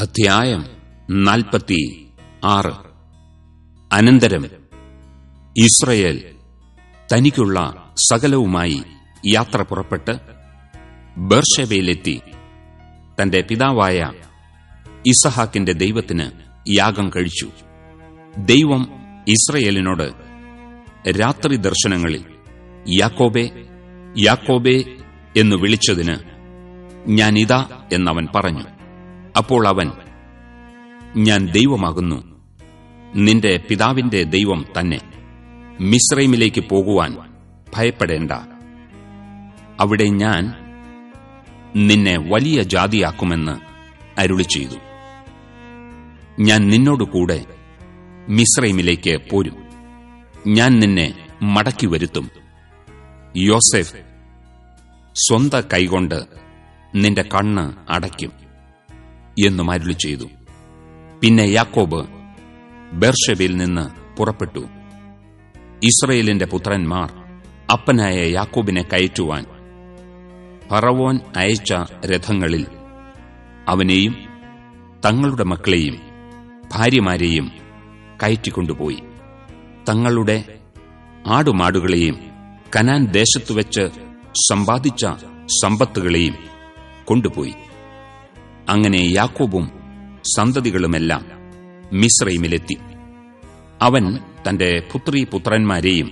അധ്യായം നാൽപ്പത്തി ആറ് അനന്തരം ഇസ്രയേൽ തനിക്കുള്ള സകലവുമായി യാത്ര പുറപ്പെട്ട് ബർഷബയിലെത്തി തന്റെ പിതാവായ ഇസഹാക്കിന്റെ ദൈവത്തിന് യാഗം കഴിച്ചു. ദൈവം ഇസ്രയേലിനോട് രാത്രി ദർശനങ്ങളിൽ യാക്കോബെ യാക്കോബെ എന്നു വിളിച്ചതിന് ഞാനിതാ എന്നവൻ പറഞ്ഞു. അപ്പോൾ അവൻ ഞാൻ ദൈവമാകുന്നു. നിന്റെ പിതാവിന്റെ ദൈവം തന്നെ. മിശ്രൈമിലേക്ക് പോകുവാൻ ഭയപ്പെടേണ്ട. അവിടെ ഞാൻ നിന്നെ വലിയ ജാതിയാക്കുമെന്ന് അരുളി ചെയ്തു ഞാൻ നിന്നോടുകൂടെ മിശ്രൈമിലേക്ക് പോരും. ഞാൻ നിന്നെ മടക്കി വരുത്തും. യോസെഫ് സ്വന്ത കൈകൊണ്ട് നിന്റെ കണ്ണ് അടയ്ക്കും എന്നും അരുളി ചെയ്തു പിന്നെ യാക്കോബ് ബെർഷബിൽ നിന്ന് പുറപ്പെട്ടു. ഇസ്രയേലിന്റെ പുത്രന്മാർ അപ്പനായ യാക്കോബിനെ കയറ്റുവാൻ ഫറവോൻ അയച്ച രഥങ്ങളിൽ അവനെയും തങ്ങളുടെ മക്കളെയും ഭാര്യമാരെയും കയറ്റിക്കൊണ്ടുപോയി. തങ്ങളുടെ ആടുമാടുകളെയും കനാൻ ദേശത്തു വെച്ച് സമ്പാദിച്ച സമ്പത്തുകളെയും കൊണ്ടുപോയി. അങ്ങനെ യാക്കോബും സന്തതികളുമെല്ലാം മിശ്രൈമിലെത്തി അവൻ തന്റെ പുത്രി പുത്രന്മാരെയും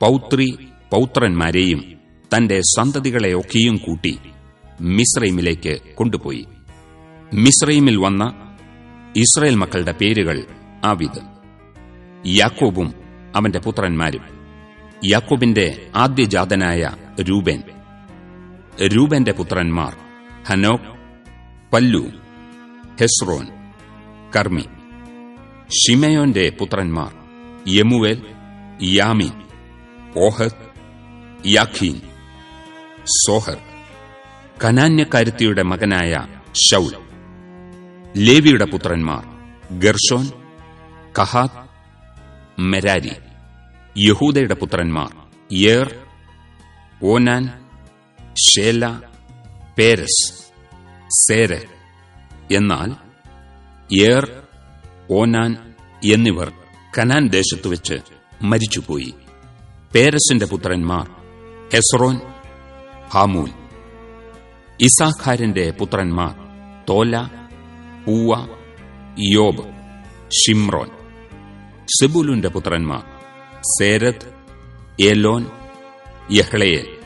പൗത്രി പൗത്രന്മാരെയും തന്റെ സന്തതികളെയൊക്കെയും കൂട്ടി മിശ്രൈമിലേക്ക് കൊണ്ടുപോയി. മിശ്രൈമിൽ വന്ന ഇസ്രയേൽ മക്കളുടെ പേരുകൾ ആവിത്. യാക്കോബും അവന്റെ പുത്രന്മാരും. യാക്കോബിന്റെ ആദ്യജാതനായ രൂപൻ രൂപന്റെ പുത്രന്മാർ ഹനോക് പല്ലു ഹെസ്രോൻ കർമ്മി ഷിമയോന്റെ പുത്രന്മാർ യമുവേൽ യാമിൻ ഓഹത് യാഖീൻ സോഹർ കനാന്യക്കാരുത്തിയുടെ മകനായ ഷൗൽ ലേവിയുടെ പുത്രന്മാർ ഗർഷോൻ കഹാത്ത് മെരാരി യഹൂദയുടെ പുത്രന്മാർ യേർ ഓനാൻ ഷേല പേരസ് സേര എന്നാൽ ഏർ ഓനാൻ എന്നിവർ കനാൻ ദേശത്തു വെച്ച് മരിച്ചുപോയി. പേരസിന്റെ പുത്രന്മാർ ഹെസ്രോൻ ഹാമൂൽ. ഇസാഖാരിന്റെ പുത്രന്മാർ തോല പൂവ യോബ് ഷിമ്രോൻ സിബുലുന്റെ പുത്രന്മാർ സേരത് ഏലോൻ യഹ്ളയേൽ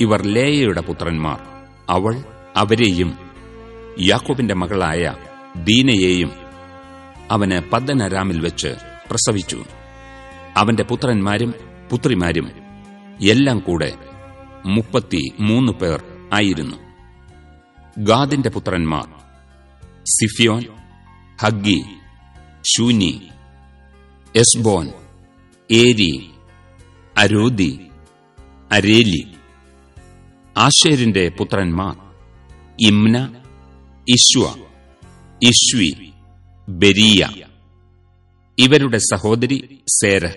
ഇവർ ലേയയുടെ പുത്രന്മാർ അവൾ അവരെയും യാക്കോബിന്റെ മകളായ ദീനയെയും അവന് പദ്ദനരാമിൽ വെച്ച് പ്രസവിച്ചു. അവന്റെ പുത്രന്മാരും പുത്രിമാരും എല്ലാം കൂടെ മുപ്പത്തി മൂന്ന് പേർ ആയിരുന്നു. ഗാദിന്റെ പുത്രന്മാർ സിഫിയോൻ ഹഗ്ഗി ഷൂനി എസ്ബോൻ ഏരി അരോദി അരേലി. ആശേരിന്റെ പുത്രന്മാർ ഇമ്ന ഇശ്വ ഇശ്വി ബെരിയ. ഇവരുടെ സഹോദരി സേര.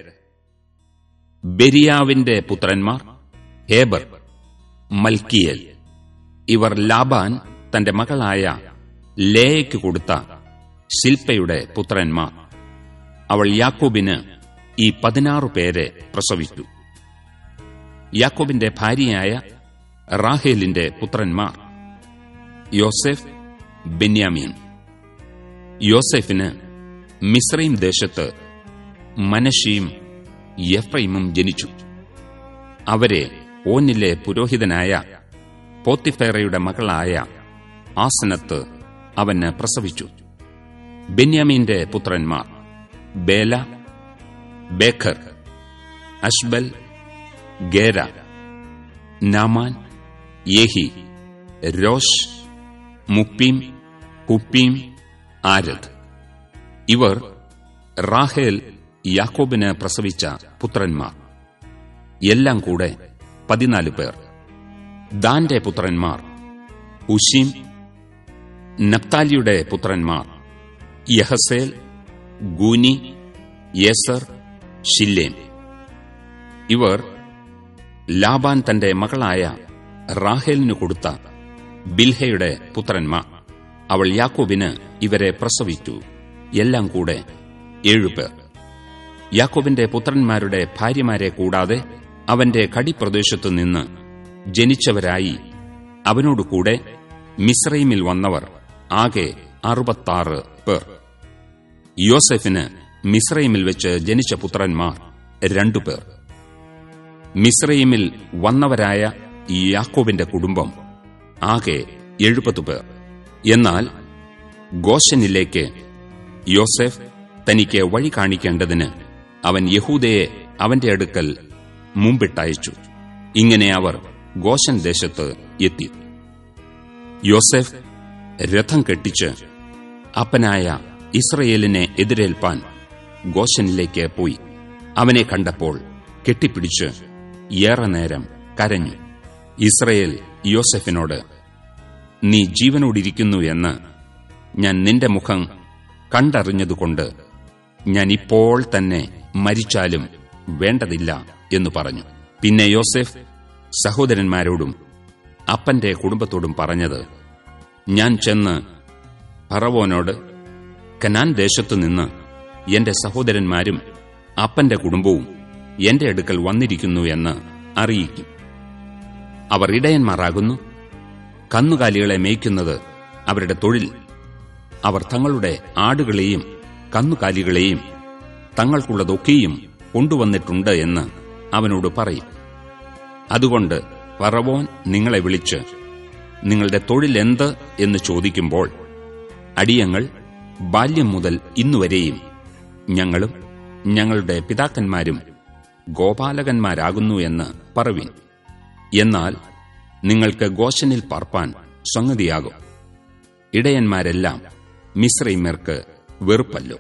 ബെരിയാവിന്റെ പുത്രന്മാർ ഹേബർ മൽക്കിയൽ. ഇവർ ലാബാൻ തന്റെ മകളായ ലേയയ്ക്ക് കൊടുത്ത ശില്പയുടെ പുത്രന്മാർ. അവൾ യാക്കോബിന് ഈ പതിനാറു പേരെ പ്രസവിച്ചു. യാക്കോബിന്റെ ഭാര്യയായ റാഹേലിന്റെ പുത്രന്മാർ യോസെഫ് ബെന്യാമീൻ. യോസെഫിന് മിസ്രൈം ദേശത്ത് മനഷിയും യഫ്രൈമും ജനിച്ചു. അവരെ ഓനിലെ പുരോഹിതനായ പോത്തിഫേറയുടെ മകളായ ആസനത്ത് അവന് പ്രസവിച്ചു. ബെന്യാമീന്റെ പുത്രന്മാർ ബേല ബേഖർ അഷ്ബൽ ഗേര നാമാൻ യേഹി രോഷ് മുപ്പീം ഹുപ്പീം ആരദ് ഇവർ റാഹേൽ യാക്കോബിന് പ്രസവിച്ച പുത്രന്മാർ. എല്ലാം കൂടെ പതിനാല് പേർ. ദാന്റെ പുത്രന്മാർ ഉഷീം നപ്താലിയുടെ പുത്രന്മാർ യഹസേൽ ഗൂനി യേസർ ഷില്ലേം ഇവർ ലാബാൻ തന്റെ മകളായ റാഹേലിനു കൊടുത്ത ബിൽഹയുടെ പുത്രന്മാർ. അവൾ യാക്കോബിന് ഇവരെ പ്രസവിച്ചു. എല്ലാം കൂടെ ഏഴുപേർ യാക്കോബിന്റെ പുത്രന്മാരുടെ ഭാര്യമാരെ കൂടാതെ അവന്റെ കടിപ്രദേശത്തു നിന്ന് ജനിച്ചവരായി അവനോടുകൂടെ മിസ്രൈമിൽ വന്നവർ ആകെ അറുപത്താറ് പേർ. യോസെഫിന് മിസ്രൈമിൽ വെച്ച് ജനിച്ച പുത്രന്മാർ രണ്ടുപേർ മിസ്രൈമിൽ വന്നവരായ യാക്കോബിന്റെ കുടുംബം ആകെ എഴുപത് പേർ. എന്നാൽ ഗോശനിലേക്ക് യോസെഫ് തനിക്ക് വഴി കാണിക്കേണ്ടതിന് അവൻ യഹൂദയെ അവന്റെ അടുക്കൽ മുമ്പിട്ടയച്ചു. ഇങ്ങനെ അവർ ഗോശൻ ദേശത്ത് എത്തി. യോസെഫ് രഥം കെട്ടിച്ച് അപ്പനായ ഇസ്രയേലിനെ എതിരേൽപ്പാൻ ഗോശനിലേക്ക് പോയി. അവനെ കണ്ടപ്പോൾ കെട്ടിപ്പിടിച്ച് ഏറെ നേരം കരഞ്ഞു. ഇസ്രയേൽ യോസെഫിനോട് നീ ജീവനോടിരിക്കുന്നു എന്ന് ഞാൻ നിന്റെ മുഖം കണ്ടറിഞ്ഞതുകൊണ്ട് ഞാൻ ഇപ്പോൾ തന്നെ മരിച്ചാലും വേണ്ടതില്ല എന്നു പറഞ്ഞു. പിന്നെ യോസെഫ് സഹോദരന്മാരോടും അപ്പന്റെ കുടുംബത്തോടും പറഞ്ഞത് ഞാൻ ചെന്ന് പറവോനോട് കനാൻ ദേശത്തു നിന്ന് എന്റെ സഹോദരന്മാരും അപ്പന്റെ കുടുംബവും എന്റെ അടുക്കൽ വന്നിരിക്കുന്നു എന്ന് അറിയിക്കും. അവർ ഇടയന്മാരാകുന്നു കന്നുകാലികളെ മേയ്ക്കുന്നത് അവരുടെ തൊഴിൽ. അവർ തങ്ങളുടെ ആടുകളെയും കന്നുകാലികളെയും തങ്ങൾക്കുള്ളതൊക്കെയും കൊണ്ടുവന്നിട്ടുണ്ട് എന്ന് അവനോട് പറയും. അതുകൊണ്ട് പറവോൻ നിങ്ങളെ വിളിച്ച് നിങ്ങളുടെ തൊഴിൽ എന്ത്? എന്ന് ചോദിക്കുമ്പോൾ അടിയങ്ങൾ ബാല്യം മുതൽ ഇന്നുവരെയും ഞങ്ങളും ഞങ്ങളുടെ പിതാക്കന്മാരും ഗോപാലകന്മാരാകുന്നു എന്ന് പറവിൻ. എന്നാൽ നിങ്ങൾക്ക് ഗോശനിൽ പാർപ്പാൻ സംഗതിയാകും. ഇടയന്മാരെല്ലാം മിശ്രൈമർക്ക് വെറുപ്പല്ലോ.